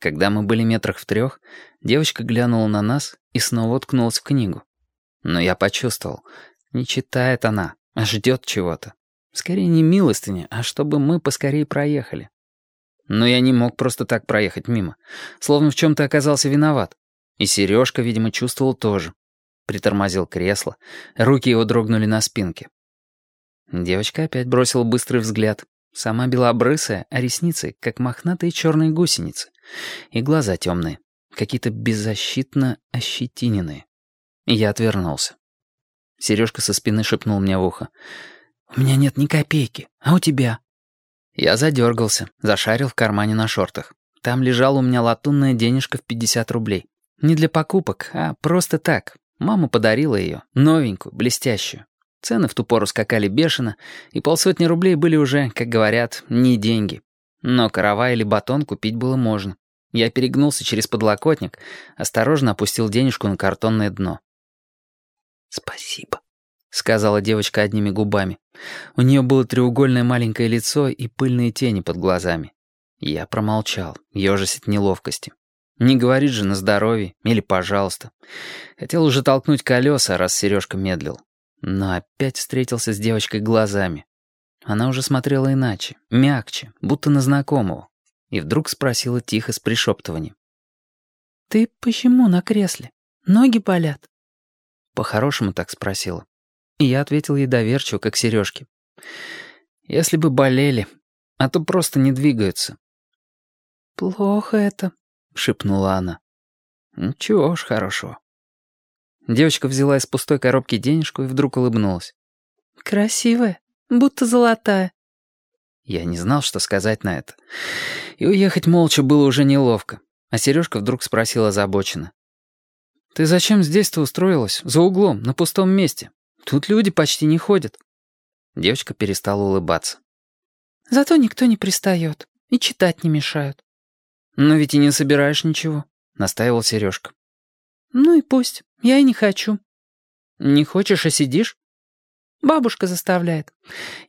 Когда мы были метрах в трех, девочка глянула на нас и снова уткнулась в книгу. Но я почувствовал, не читает она, а ждет чего-то. Скорее не милостыни, а чтобы мы поскорее проехали. Но я не мог просто так проехать мимо, словно в чем-то оказался виноват. И Сережка, видимо, чувствовал тоже. Притормозил кресло, руки его дрогнули на спинке. Девочка опять бросила быстрый взгляд. Сама белобрысая, а ресницы, как мохнатые черные гусеницы. И глаза темные, какие-то беззащитно ощетиненные. И я отвернулся. Сережка со спины шепнул мне в ухо. «У меня нет ни копейки, а у тебя?» Я задергался, зашарил в кармане на шортах. Там лежала у меня латунная денежка в 50 рублей. Не для покупок, а просто так. Мама подарила ее, новенькую, блестящую. Цены в ту пору скакали бешено, и полсотни рублей были уже, как говорят, не деньги. Но каравай или батон купить было можно. Я перегнулся через подлокотник, осторожно опустил денежку на картонное дно. «Спасибо», — сказала девочка одними губами. У нее было треугольное маленькое лицо и пыльные тени под глазами. Я промолчал, ежась от неловкости. Не говорит же на здоровье или пожалуйста. Хотел уже толкнуть колеса, раз Сережка медлил. Но опять встретился с девочкой глазами. Она уже смотрела иначе, мягче, будто на знакомого. И вдруг спросила тихо с пришептыванием. «Ты почему на кресле? Ноги болят?» По-хорошему так спросила. И я ответил ей доверчиво, как сережки. «Если бы болели, а то просто не двигаются». «Плохо это», — шепнула она. «Ничего уж хорошего». Девочка взяла из пустой коробки денежку и вдруг улыбнулась. «Красивая, будто золотая». Я не знал, что сказать на это. И уехать молча было уже неловко. А Сережка вдруг спросила озабоченно. «Ты зачем здесь-то устроилась? За углом, на пустом месте? Тут люди почти не ходят». Девочка перестала улыбаться. «Зато никто не пристает. И читать не мешают». «Но ведь и не собираешь ничего», — настаивал Сережка. «Ну и пусть. Я и не хочу». «Не хочешь, а сидишь?» Бабушка заставляет.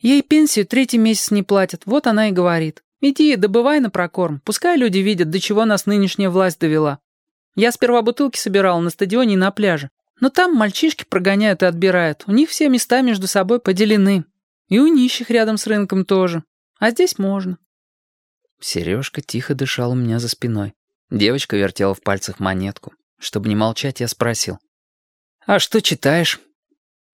Ей пенсию третий месяц не платят, вот она и говорит. Иди, добывай на прокорм, пускай люди видят, до чего нас нынешняя власть довела. Я сперва бутылки собирал на стадионе и на пляже. Но там мальчишки прогоняют и отбирают. У них все места между собой поделены. И у нищих рядом с рынком тоже. А здесь можно. Сережка тихо дышал у меня за спиной. Девочка вертела в пальцах монетку. Чтобы не молчать, я спросил. «А что читаешь?»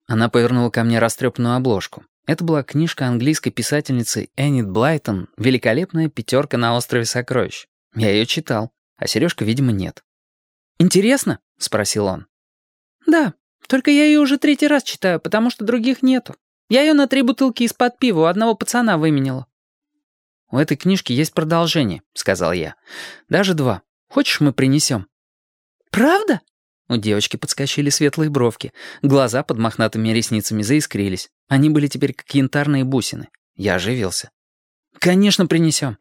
Она повернула ко мне растрепанную обложку. Это была книжка английской писательницы Эннет Блайтон «Великолепная пятерка на острове сокровищ». Я ее читал, а Сережка, видимо, нет. «Интересно?» — спросил он. «Да, только я ее уже третий раз читаю, потому что других нету. Я ее на три бутылки из-под пива у одного пацана выменила». «У этой книжки есть продолжение», — сказал я. «Даже два. Хочешь, мы принесем?» «Правда?» У девочки подскочили светлые бровки. Глаза под мохнатыми ресницами заискрились. Они были теперь как янтарные бусины. Я оживился. «Конечно, принесем.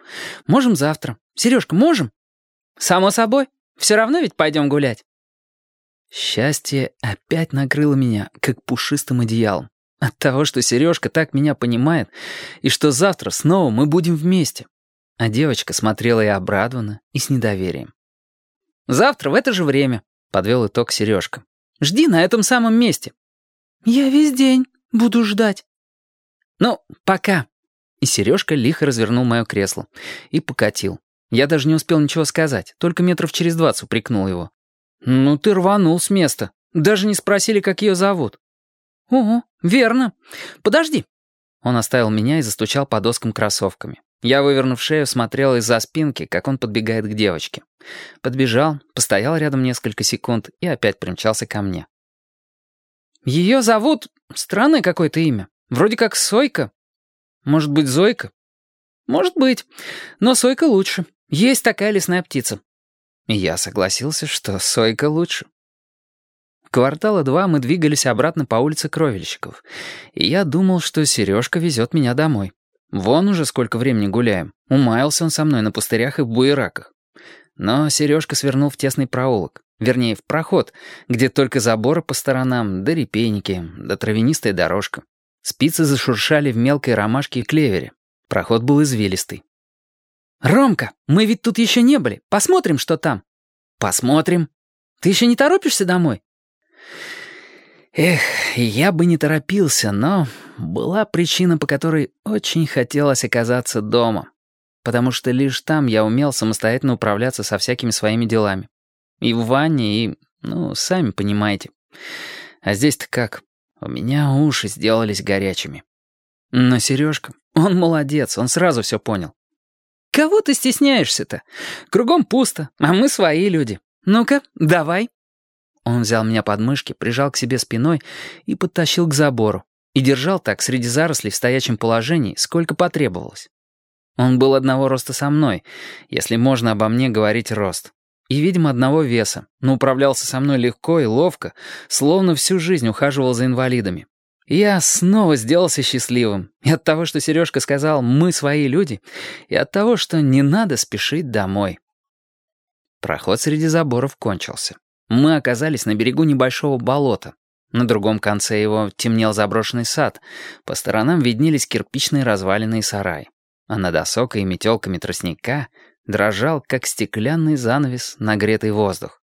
Можем завтра. Сережка, можем?» «Само собой. Все равно ведь пойдем гулять». Счастье опять накрыло меня, как пушистым одеялом. От того, что Сережка так меня понимает, и что завтра снова мы будем вместе. А девочка смотрела и обрадованно, и с недоверием. «Завтра в это же время», Подвел итог Сережка. «Жди на этом самом месте». «Я весь день буду ждать». «Ну, пока». И Сережка лихо развернул мое кресло и покатил. Я даже не успел ничего сказать, только метров через двадцать упрекнул его. «Ну ты рванул с места. Даже не спросили, как ее зовут». «Ого, верно. Подожди». Он оставил меня и застучал по доскам кроссовками. Я, вывернув шею, смотрел из-за спинки, как он подбегает к девочке. Подбежал, постоял рядом несколько секунд и опять примчался ко мне. «Ее зовут... Странное какое-то имя. Вроде как Сойка. Может быть, Зойка? Может быть. Но Сойка лучше. Есть такая лесная птица». И я согласился, что Сойка лучше. Квартала два мы двигались обратно по улице Кровельщиков, и я думал, что Сережка везет меня домой. Вон уже сколько времени гуляем. Умаялся он со мной на пустырях и в буераках. Но Сережка свернул в тесный проулок. Вернее, в проход, где только заборы по сторонам, да репейники, да травянистая дорожка. Спицы зашуршали в мелкой ромашке и клевере. Проход был извилистый. «Ромка, мы ведь тут еще не были. Посмотрим, что там». «Посмотрим. Ты еще не торопишься домой?» Эх, я бы не торопился, но была причина, по которой очень хотелось оказаться дома. Потому что лишь там я умел самостоятельно управляться со всякими своими делами. И в ванне, и, ну, сами понимаете. А здесь-то как? У меня уши сделались горячими. Но Сережка, он молодец, он сразу все понял. «Кого ты стесняешься-то? Кругом пусто, а мы свои люди. Ну-ка, давай». Он взял меня под мышки, прижал к себе спиной и подтащил к забору. И держал так среди зарослей в стоячем положении, сколько потребовалось. Он был одного роста со мной, если можно обо мне говорить рост. И, видимо, одного веса, но управлялся со мной легко и ловко, словно всю жизнь ухаживал за инвалидами. я снова сделался счастливым. И от того, что Сережка сказал «мы свои люди», и от того, что не надо спешить домой. Проход среди заборов кончился. Мы оказались на берегу небольшого болота. На другом конце его темнел заброшенный сад. По сторонам виднелись кирпичные развалины и сараи. А над осокой и метелками тростника дрожал, как стеклянный занавес, нагретый воздух.